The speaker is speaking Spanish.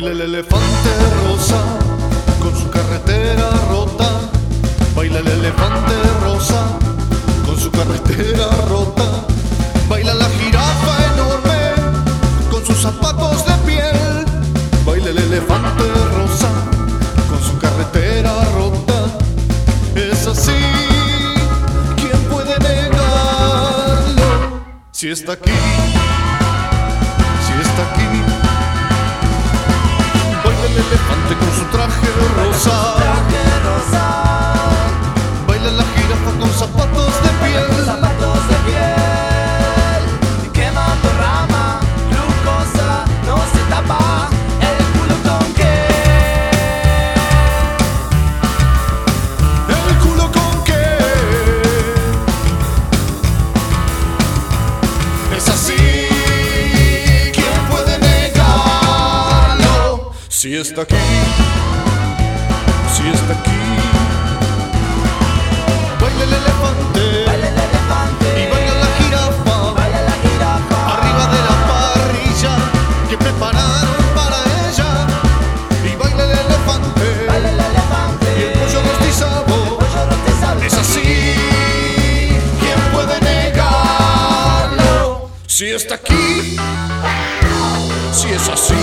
Baila el elefante rosa con su carretera rota. Baila el elefante rosa con su carretera rota. Baila la jirafa enorme con sus zapatos de piel. Baila el elefante rosa con su carretera rota. Es así, ¿quién puede negarlo? Si está aquí, si está aquí. Si está aquí, si está aquí. Baila el elefante, baila el elefante. Y baila la jirafa, baila la jirafa. Arriba de la parrilla que prepararon para ella. Y baila el elefante, baila el elefante. Y el pollo rostizado, el pollo rostizado. Es así, ¿quién puede negarlo? Si está aquí, si es así.